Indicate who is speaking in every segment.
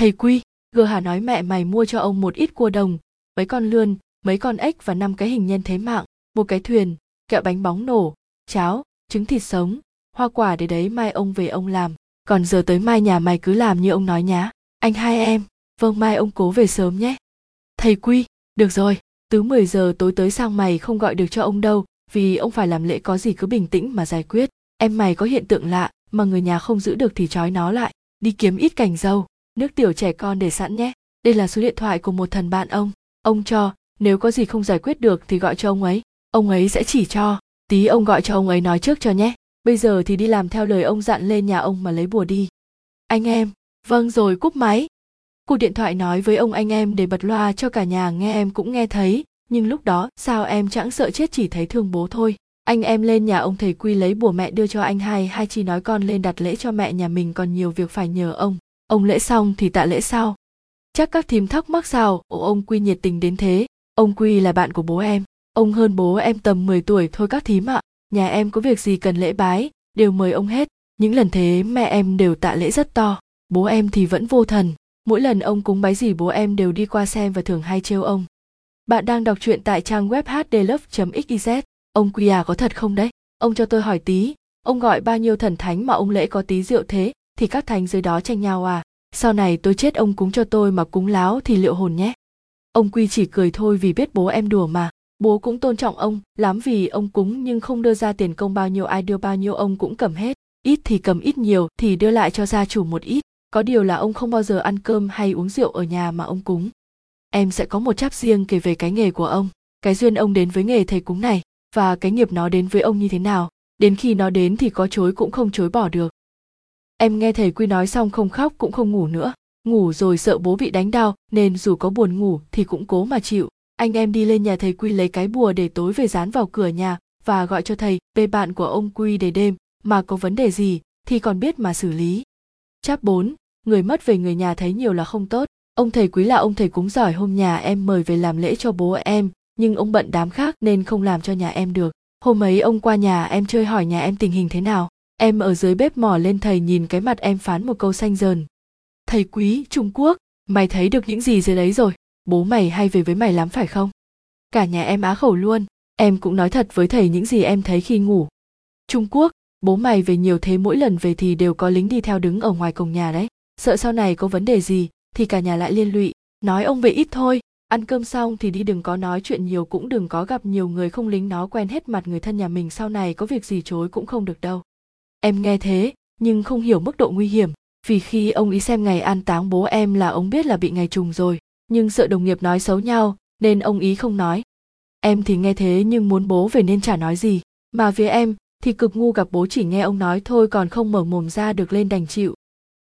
Speaker 1: thầy quy, gờ hà nói mẹ mày mua cho ông một ít cua đồng, mấy con lươn, mấy con ếch và năm cái hình nhân thế mạng, một cái thuyền, kẹo bánh bóng nổ, cháo, trứng thịt sống, hoa quả để đấy mai ông về ông làm. Còn giờ tới mai nhà mày cứ làm như ông nói nhá. Anh hai em vâng mai ông cố về sớm nhé. Thầy quy, được rồi tứ 10 giờ tối tới sang mày không gọi được cho ông đâu, vì ông phải làm lễ có gì cứ bình tĩnh mà giải quyết. Em mày có hiện tượng lạ, mà người nhà không giữ được thì trói nó lại, đi kiếm ít cành dâu nước tiểu trẻ con để sẵn nhé. Đây là số điện thoại của một thần bạn ông. Ông cho, nếu có gì không giải quyết được thì gọi cho ông ấy. Ông ấy sẽ chỉ cho. Tí ông gọi cho ông ấy nói trước cho nhé. Bây giờ thì đi làm theo lời ông dặn lên nhà ông mà lấy bùa đi. Anh em vâng rồi, cúp máy. Cuộc điện thoại nói với ông anh em để bật loa cho cả nhà nghe em cũng nghe thấy. Nhưng lúc đó, sao em chẳng sợ chết chỉ thấy thương bố thôi. Anh em lên nhà ông thầy quy lấy bùa mẹ đưa cho anh hai. Hai chi nói con lên đặt lễ cho mẹ, nhà mình còn nhiều việc phải nhờ ông ông lễ xong thì tạ lễ sau. Chắc các thím thắc mắc sao? Ồ ông quy nhiệt tình đến thế. Ông quy là bạn của bố em. Ông hơn bố em tầm 10 tuổi thôi các thím ạ. Nhà em có việc gì cần lễ bái, đều mời ông hết. Những lần thế mẹ em đều tạ lễ rất to. Bố em thì vẫn vô thần. Mỗi lần ông cúng bái gì bố em đều đi qua xem và thường hay trêu ông. Bạn đang đọc truyện tại trang web hdlove.xyz ông quy à có thật không đấy? Ông cho tôi hỏi tí. Ông gọi bao nhiêu thần thánh mà ông lễ có tí rượu thế? Thì các thánh dưới đó tranh nhau à? Sau này tôi chết ông cúng cho tôi mà cúng láo thì liệu hồn nhé? Ông quy chỉ cười thôi vì biết bố em đùa mà. Bố cũng tôn trọng ông, lắm vì ông cúng nhưng không đưa ra tiền công bao nhiêu, ai đưa bao nhiêu ông cũng cầm hết. Ít thì cầm ít nhiều, thì đưa lại cho gia chủ một ít. Có điều là ông không bao giờ ăn cơm hay uống rượu ở nhà mà ông cúng. Em sẽ có một cháp riêng kể về cái nghề của ông. Cái duyên ông đến với nghề thầy cúng này và cái nghiệp nó đến với ông như thế nào. Đến khi nó đến thì có chối cũng không chối bỏ được em nghe thầy quy nói xong không khóc cũng không ngủ nữa. Ngủ rồi sợ bố bị đánh đau nên dù có buồn ngủ thì cũng cố mà chịu. Anh em đi lên nhà thầy quy lấy cái bùa để tối về dán vào cửa nhà và gọi cho thầy bê bạn của ông quy để đêm. Mà có vấn đề gì thì còn biết mà xử lý. Chap 4, người mất về người nhà thấy nhiều là không tốt. Ông thầy quý là ông thầy cúng giỏi hôm nhà em mời về làm lễ cho bố em nhưng ông bận đám khác nên không làm cho nhà em được. Hôm ấy ông qua nhà em chơi hỏi nhà em tình hình thế nào em ở dưới bếp mò lên thầy nhìn cái mặt em phán một câu xanh dờn. Thầy quý, trung quốc, mày thấy được những gì dưới đấy rồi? Bố mày hay về với mày lắm phải không? Cả nhà em á khẩu luôn. Em cũng nói thật với thầy những gì em thấy khi ngủ. Trung quốc, bố mày về nhiều thế mỗi lần về thì đều có lính đi theo đứng ở ngoài cổng nhà đấy. Sợ sau này có vấn đề gì, thì cả nhà lại liên lụy. Nói ông về ít thôi. Ăn cơm xong thì đi đừng có nói chuyện nhiều cũng đừng có gặp nhiều người không lính nó quen hết mặt người thân nhà mình, sau này có việc gì chối cũng không được đâu em nghe thế, nhưng không hiểu mức độ nguy hiểm. Vì khi ông ý xem ngày an táng bố em là ông biết là bị ngày trùng rồi, nhưng sợ đồng nghiệp nói xấu nhau, nên ông ý không nói. Em thì nghe thế nhưng muốn bố về nên chả nói gì. Mà phía em, thì cực ngu gặp bố chỉ nghe ông nói thôi còn không mở mồm ra được lên đành chịu.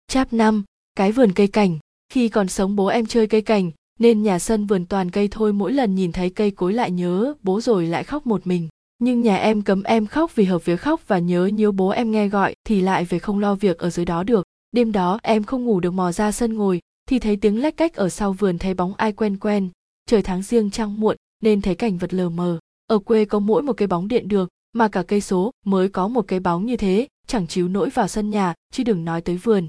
Speaker 1: Chap năm, cái vườn cây cảnh khi còn sống bố em chơi cây cảnh nên nhà sân vườn toàn cây thôi, mỗi lần nhìn thấy cây cối lại nhớ bố rồi lại khóc một mình nhưng nhà em cấm em khóc vì hợp việc khóc và nhớ nhớ bố em nghe gọi thì lại về không lo việc ở dưới đó được. Đêm đó, em không ngủ được mò ra sân ngồi, thì thấy tiếng lách cách ở sau vườn thấy bóng ai quen quen. Trời tháng riêng trăng muộn, nên thấy cảnh vật lờ mờ. Ở quê có mỗi một cái bóng điện được, mà cả cây số mới có một cái bóng như thế, chẳng chiếu nổi vào sân nhà, chứ đừng nói tới vườn.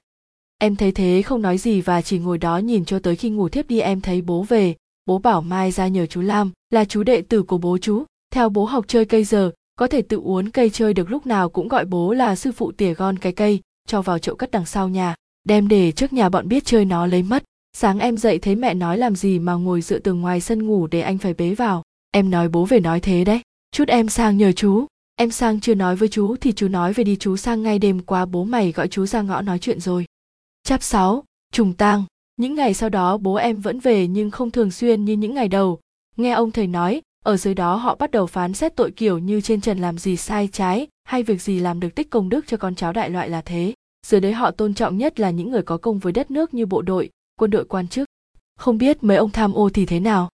Speaker 1: Em thấy thế không nói gì và chỉ ngồi đó nhìn cho tới khi ngủ thiếp đi em thấy bố về. Bố bảo mai ra nhờ chú lam, là chú đệ tử của bố chú theo bố học chơi cây giờ có thể tự uốn cây chơi được lúc nào cũng gọi bố là sư phụ tỉa gon cái cây cho vào chậu cất đằng sau nhà đem để trước nhà bọn biết chơi nó lấy mất. Sáng em dậy thấy mẹ nói làm gì mà ngồi dựa tường ngoài sân ngủ để anh phải bế vào. Em nói bố về nói thế đấy. Chút em sang nhờ chú. Em sang chưa nói với chú thì chú nói về đi chú sang ngay đêm qua bố mày gọi chú ra ngõ nói chuyện rồi. Chap 6, trùng tang. Những ngày sau đó bố em vẫn về nhưng không thường xuyên như những ngày đầu. Nghe ông thầy nói ở dưới đó họ bắt đầu phán xét tội kiểu như trên trần làm gì sai trái hay việc gì làm được tích công đức cho con cháu đại loại là thế. Dưới đấy họ tôn trọng nhất là những người có công với đất nước như bộ đội, quân đội quan chức. Không biết mấy ông tham ô thì thế nào?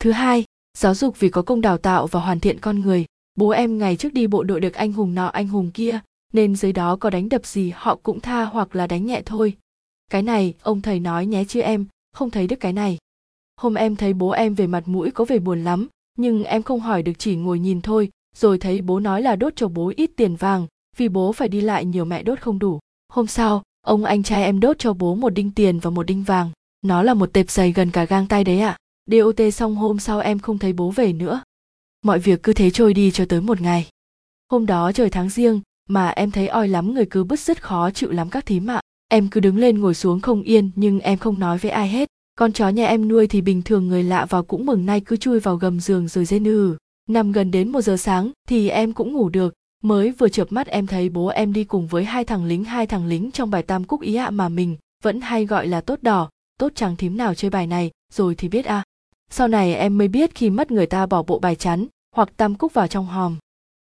Speaker 1: Thứ hai, giáo dục vì có công đào tạo và hoàn thiện con người. Bố em ngày trước đi bộ đội được anh hùng nọ anh hùng kia, nên dưới đó có đánh đập gì họ cũng tha hoặc là đánh nhẹ thôi. Cái này, ông thầy nói nhé chứ em, không thấy được cái này. Hôm em thấy bố em về mặt mũi có vẻ buồn lắm nhưng em không hỏi được chỉ ngồi nhìn thôi, rồi thấy bố nói là đốt cho bố ít tiền vàng, vì bố phải đi lại nhiều mẹ đốt không đủ. Hôm sau, ông anh trai em đốt cho bố một đinh tiền và một đinh vàng. Nó là một tệp giày gần cả gang tay đấy ạ. À. dot xong hôm sau em không thấy bố về nữa. Mọi việc cứ thế trôi đi cho tới một ngày. Hôm đó trời tháng riêng, mà em thấy oi lắm, người cứ bứt rứt khó chịu lắm các thím ạ. Em cứ đứng lên ngồi xuống không yên, nhưng em không nói với ai hết con chó nhà em nuôi thì bình thường người lạ vào cũng mừng nay cứ chui vào gầm giường rồi dê hừ nằm gần đến một giờ sáng thì em cũng ngủ được. Mới vừa chợp mắt em thấy bố em đi cùng với hai thằng lính, hai thằng lính trong bài tam cúc ý ạ mà mình vẫn hay gọi là tốt đỏ. Tốt trắng thím nào chơi bài này, rồi thì biết à sau này em mới biết khi mất người ta bỏ bộ bài chắn hoặc tam cúc vào trong hòm.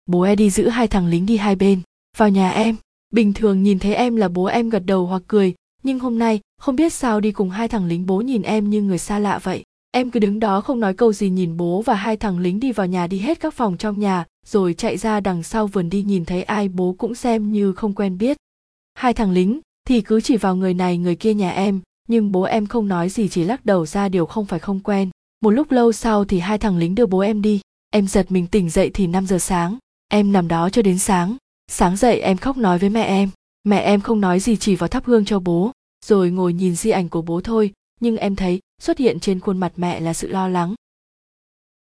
Speaker 1: Bố em đi giữ hai thằng lính đi hai bên. Vào nhà em, bình thường nhìn thấy em là bố em gật đầu hoặc cười nhưng hôm nay, không biết sao đi cùng hai thằng lính bố nhìn em như người xa lạ vậy. Em cứ đứng đó không nói câu gì nhìn bố và hai thằng lính đi vào nhà đi hết các phòng trong nhà, rồi chạy ra đằng sau vườn đi nhìn thấy ai bố cũng xem như không quen biết. Hai thằng lính, thì cứ chỉ vào người này người kia nhà em, nhưng bố em không nói gì chỉ lắc đầu ra điều không phải không quen. Một lúc lâu sau thì hai thằng lính đưa bố em đi. Em giật mình tỉnh dậy thì 5 giờ sáng, em nằm đó cho đến sáng. Sáng dậy em khóc nói với mẹ em mẹ em không nói gì chỉ vào thắp hương cho bố, rồi ngồi nhìn di ảnh của bố thôi, nhưng em thấy xuất hiện trên khuôn mặt mẹ là sự lo lắng.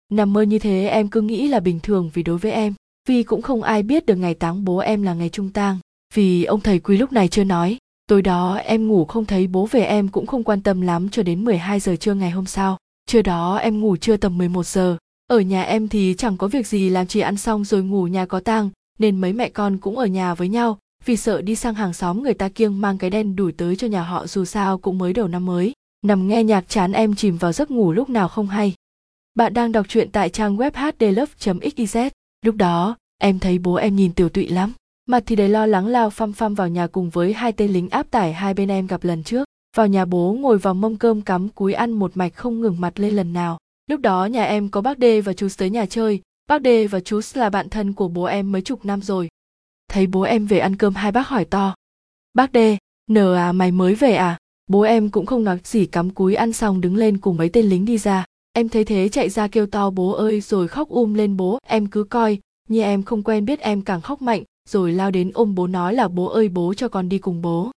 Speaker 1: Nằm mơ như thế em cứ nghĩ là bình thường vì đối với em, vì cũng không ai biết được ngày táng bố em là ngày trung tang, vì ông thầy quý lúc này chưa nói. Tối đó em ngủ không thấy bố về em cũng không quan tâm lắm cho đến 12 giờ trưa ngày hôm sau. Trưa đó em ngủ trưa tầm 11 giờ. Ở nhà em thì chẳng có việc gì, làm chỉ ăn xong rồi ngủ nhà có tang, nên mấy mẹ con cũng ở nhà với nhau vì sợ đi sang hàng xóm người ta kiêng mang cái đen đuổi tới cho nhà họ dù sao cũng mới đầu năm mới. Nằm nghe nhạc chán em chìm vào giấc ngủ lúc nào không hay. Bạn đang đọc truyện tại trang web hdlove.xyz lúc đó, em thấy bố em nhìn tiểu tụy lắm. Mặt thì đầy lo lắng lao phăm phăm vào nhà cùng với hai tên lính áp tải hai bên em gặp lần trước. Vào nhà bố ngồi vào mâm cơm cắm cúi ăn một mạch không ngừng mặt lên lần nào. Lúc đó nhà em có bác đê và chú tới nhà chơi. Bác đê và chú là bạn thân của bố em mấy chục năm rồi thấy bố em về ăn cơm hai bác hỏi to. Bác đê, nờ à mày mới về à? Bố em cũng không nói gì cắm cúi ăn xong đứng lên cùng mấy tên lính đi ra. Em thấy thế chạy ra kêu to, bố ơi, rồi khóc um lên bố, em cứ coi, như em không quen biết em càng khóc mạnh, rồi lao đến ôm bố nói là, bố ơi, bố cho con đi cùng bố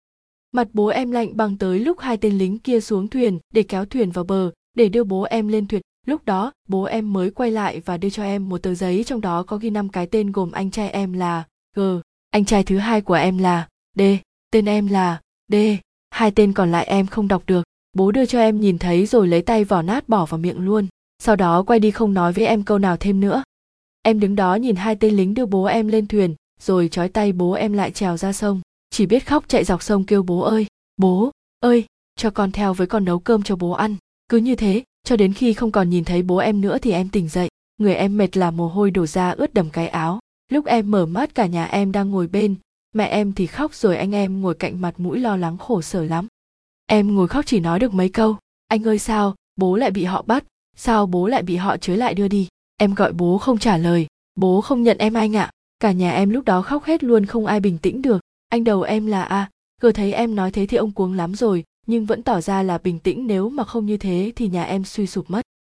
Speaker 1: mặt bố em lạnh bằng tới lúc hai tên lính kia xuống thuyền để kéo thuyền vào bờ, để đưa bố em lên thuyền. Lúc đó, bố em mới quay lại và đưa cho em một tờ giấy, trong đó có ghi năm cái tên gồm anh trai em là g anh trai thứ hai của em là d, tên em là d. Hai tên còn lại em không đọc được. Bố đưa cho em nhìn thấy rồi lấy tay vỏ nát bỏ vào miệng luôn. Sau đó quay đi không nói với em câu nào thêm nữa. Em đứng đó nhìn hai tên lính đưa bố em lên thuyền, rồi trói tay bố em lại trèo ra sông. Chỉ biết khóc chạy dọc sông kêu bố ơi bố ơi, cho con theo với con nấu cơm cho bố ăn. Cứ như thế, cho đến khi không còn nhìn thấy bố em nữa thì em tỉnh dậy. Người em mệt là mồ hôi đổ ra ướt đầm cái áo lúc em mở mắt cả nhà em đang ngồi bên. Mẹ em thì khóc rồi anh em ngồi cạnh mặt mũi lo lắng khổ sở lắm. Em ngồi khóc chỉ nói được mấy câu. Anh ơi sao bố lại bị họ bắt? Sao bố lại bị họ chới lại đưa đi? Em gọi bố không trả lời. Bố không nhận em anh ạ. À. cả nhà em lúc đó khóc hết luôn không ai bình tĩnh được. Anh đầu em là a. À, cứ thấy em nói thế thì ông cuống lắm rồi nhưng vẫn tỏ ra là bình tĩnh. Nếu mà không như thế thì nhà em suy sụp mất.